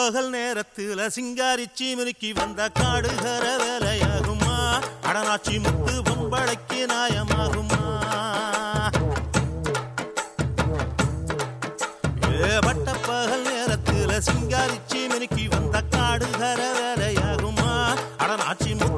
பகல் நேரத்துல சிங்காரிச்சி மினுக்கி வந்த காடுகர வேலையாகுமா அடனாச்சி முத்து பொம்பளைக்கு நாயமாகுமா? ஏபட்ட பகல் நேரத்துல சிங்காரிச்சி மினுக்கி வந்த காடுகர வேலையாகுமா அடனாச்சி முத்து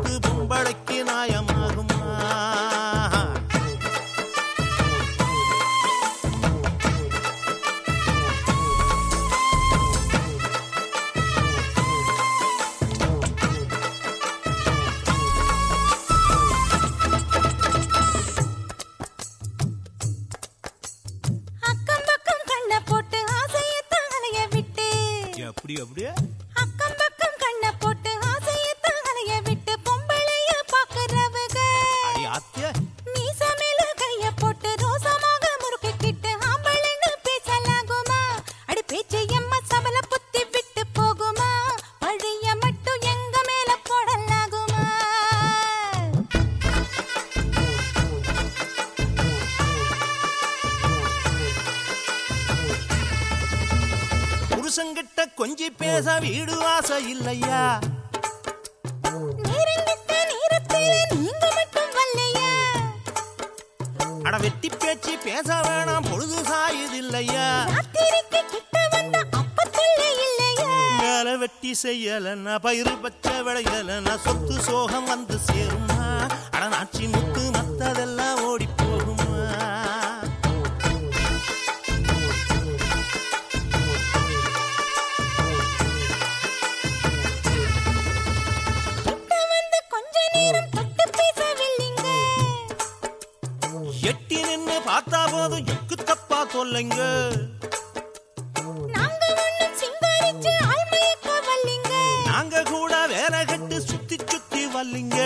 అప్పుడు? అక్కమ్మ புருஷங்கிட்ட கொஞ்சி பேச வீடு ஆசை இல்லையா? அட வெட்டி பேச்சு பேச வேணாம் பொழுது சாயுதில்லையா? கிட்ட மேல வெட்டி செய்யலன்னா பயிறு பச்சை விளையலன்னா சொத்து சோகம் வந்து சேருமா? எட்டி நின்னு பார்த்தா போதும் எக்கு தப்பா தொல்லைங்க நாங்க கூட வேலை கட்டு சுத்தி சுத்தி வல்லிங்க.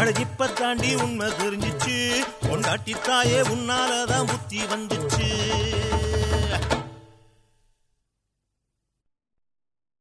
அழகிப்ப தாண்டி உண்மை தெரிஞ்சிச்சு. பொண்டாட்டி தாயே உன்னாலதான் புத்தி வந்துச்சு.